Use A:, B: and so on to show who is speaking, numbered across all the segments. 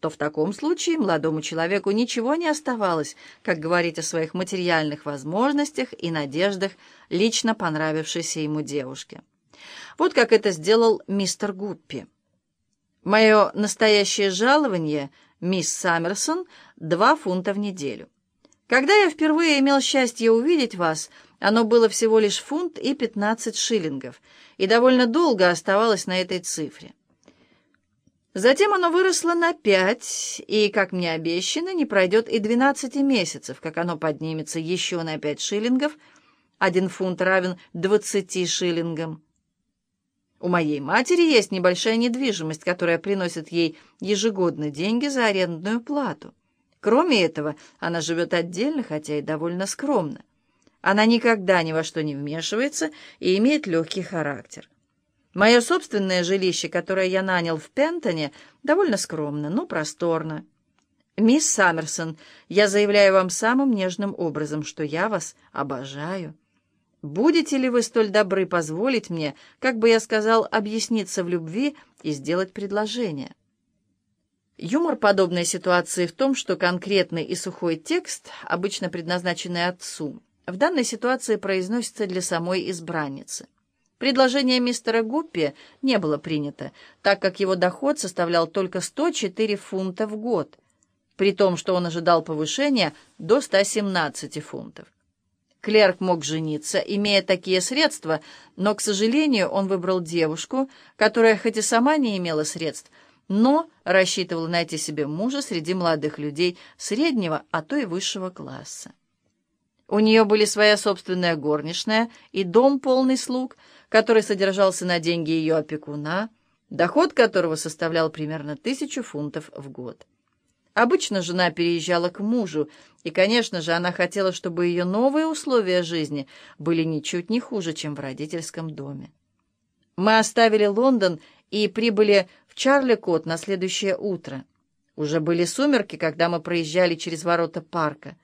A: то в таком случае молодому человеку ничего не оставалось, как говорить о своих материальных возможностях и надеждах лично понравившейся ему девушке. Вот как это сделал мистер Гуппи. Мое настоящее жалование, мисс Саммерсон, два фунта в неделю. Когда я впервые имел счастье увидеть вас, оно было всего лишь фунт и пятнадцать шиллингов, и довольно долго оставалось на этой цифре. Затем оно выросло на пять, и, как мне обещано, не пройдет и двенадцати месяцев, как оно поднимется еще на пять шиллингов. Один фунт равен двадцати шиллингам. У моей матери есть небольшая недвижимость, которая приносит ей ежегодно деньги за арендную плату. Кроме этого, она живет отдельно, хотя и довольно скромно. Она никогда ни во что не вмешивается и имеет легкий характер. Мое собственное жилище, которое я нанял в Пентоне, довольно скромно, но просторно. Мисс Саммерсон, я заявляю вам самым нежным образом, что я вас обожаю. Будете ли вы столь добры позволить мне, как бы я сказал, объясниться в любви и сделать предложение? Юмор подобной ситуации в том, что конкретный и сухой текст, обычно предназначенный отцу, в данной ситуации произносится для самой избранницы. Предложение мистера Гуппи не было принято, так как его доход составлял только 104 фунта в год, при том, что он ожидал повышения до 117 фунтов. Клерк мог жениться, имея такие средства, но, к сожалению, он выбрал девушку, которая хоть и сама не имела средств, но рассчитывала найти себе мужа среди молодых людей среднего, а то и высшего класса. У нее были своя собственная горничная и дом полный слуг, который содержался на деньги ее опекуна, доход которого составлял примерно тысячу фунтов в год. Обычно жена переезжала к мужу, и, конечно же, она хотела, чтобы ее новые условия жизни были ничуть не хуже, чем в родительском доме. Мы оставили Лондон и прибыли в Чарли-Кот на следующее утро. Уже были сумерки, когда мы проезжали через ворота парка.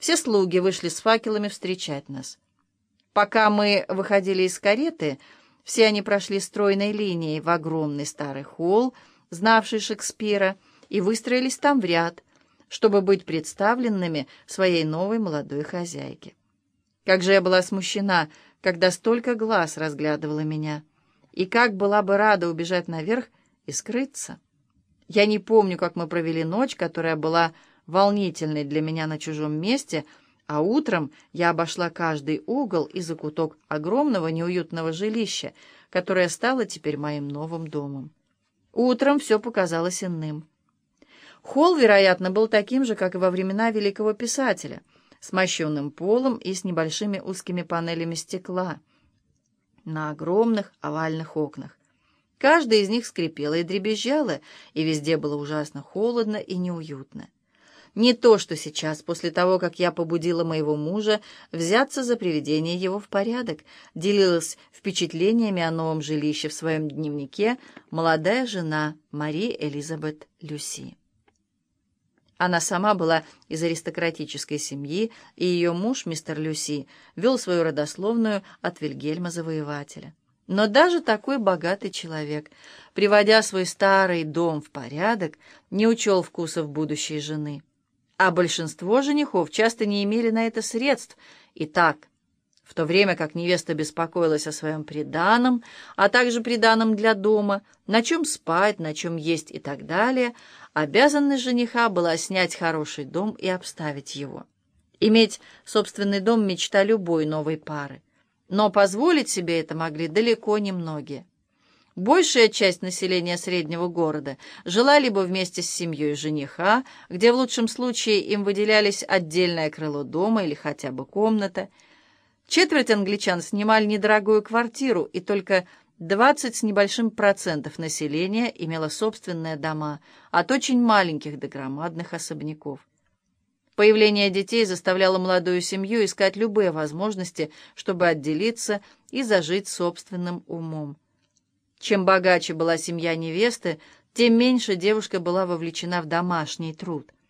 A: Все слуги вышли с факелами встречать нас. Пока мы выходили из кареты, все они прошли стройной линией в огромный старый холл, знавший Шекспира, и выстроились там в ряд, чтобы быть представленными своей новой молодой хозяйке. Как же я была смущена, когда столько глаз разглядывало меня, и как была бы рада убежать наверх и скрыться. Я не помню, как мы провели ночь, которая была волнительной для меня на чужом месте, а утром я обошла каждый угол и закуток огромного неуютного жилища, которое стало теперь моим новым домом. Утром все показалось иным. Холл, вероятно, был таким же, как и во времена великого писателя, с мощенным полом и с небольшими узкими панелями стекла на огромных овальных окнах. Каждая из них скрипела и дребезжала, и везде было ужасно холодно и неуютно. Не то, что сейчас, после того, как я побудила моего мужа взяться за приведение его в порядок, делилась впечатлениями о новом жилище в своем дневнике молодая жена Мари Элизабет Люси. Она сама была из аристократической семьи, и ее муж, мистер Люси, вел свою родословную от Вильгельма Завоевателя. Но даже такой богатый человек, приводя свой старый дом в порядок, не учел вкусов будущей жены. А большинство женихов часто не имели на это средств. И так, в то время как невеста беспокоилась о своем приданом, а также приданом для дома, на чем спать, на чем есть и так далее, обязанность жениха была снять хороший дом и обставить его. Иметь собственный дом — мечта любой новой пары. Но позволить себе это могли далеко не многие. Большая часть населения среднего города жила либо вместе с семьей жениха, где в лучшем случае им выделялись отдельное крыло дома или хотя бы комната — Четверть англичан снимали недорогую квартиру, и только 20 с небольшим процентов населения имело собственные дома, от очень маленьких до громадных особняков. Появление детей заставляло молодую семью искать любые возможности, чтобы отделиться и зажить собственным умом. Чем богаче была семья невесты, тем меньше девушка была вовлечена в домашний труд –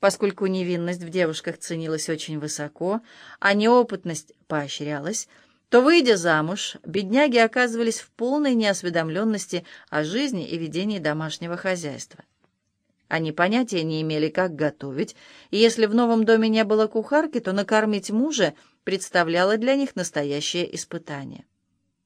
A: Поскольку невинность в девушках ценилась очень высоко, а неопытность поощрялась, то, выйдя замуж, бедняги оказывались в полной неосведомленности о жизни и ведении домашнего хозяйства. Они понятия не имели, как готовить, и если в новом доме не было кухарки, то накормить мужа представляло для них настоящее испытание.